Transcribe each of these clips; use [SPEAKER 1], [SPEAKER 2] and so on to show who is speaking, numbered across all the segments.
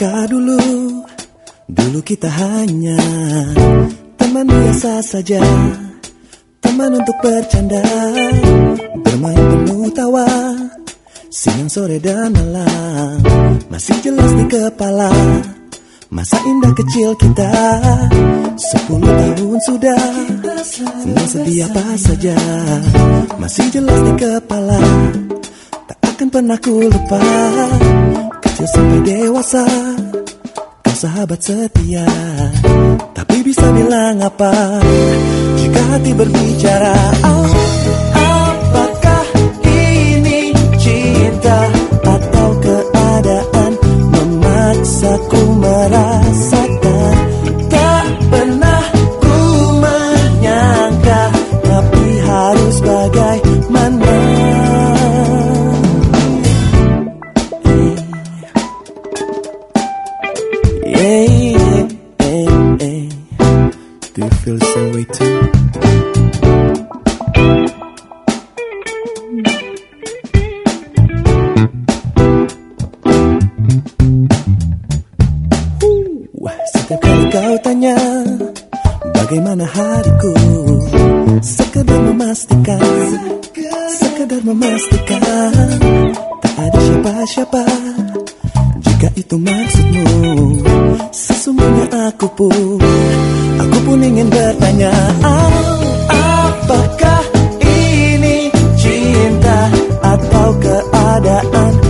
[SPEAKER 1] Jika dulu, dulu kita hanya teman biasa saja. Teman untuk bercanda, bermain penuh tawa Siang, sore, dan malam. Masih jelas di kepala Masa indah kecil kita. Sepuluh tahun sudah Senang sedih apa saja. Masih jelas di kepala Tak akan pernah ku lupa Kecil sampai dewasa Kau sahabat setia. Tapi bisa bilang apa? Jika hati berbicara Do you feel the same way too? Setiap kali kau tanya Bagaimana hariku Sekedar memastikan Sekedar memastikan Tak ada siapa-siapa Jika itu maksudmu Sesungguhnya aku pun Aku pun ingin bertanya Apakah ini cinta Atau keadaan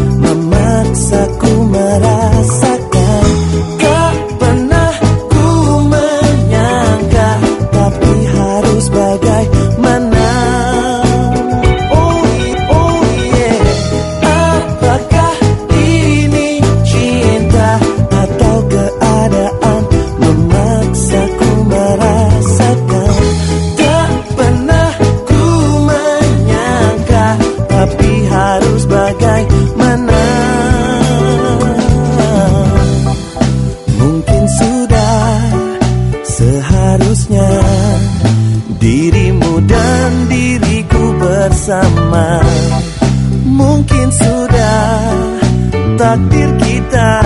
[SPEAKER 1] takdir kita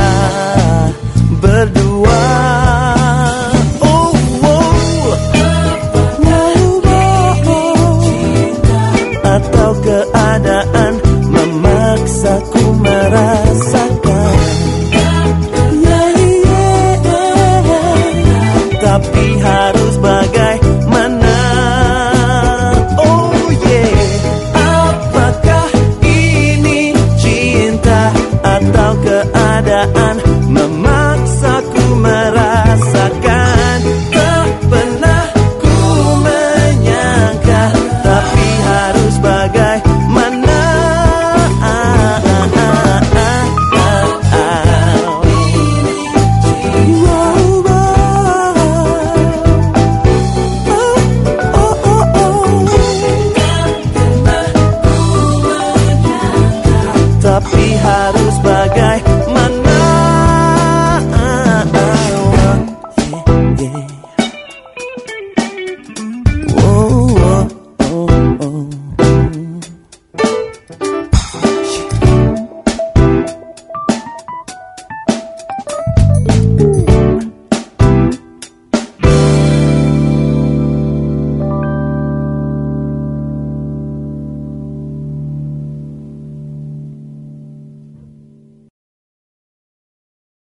[SPEAKER 1] berdua oh, oh. Nah, oh, Atau keadaan memaksaku merasakan yeah, yeah, yeah. Tapi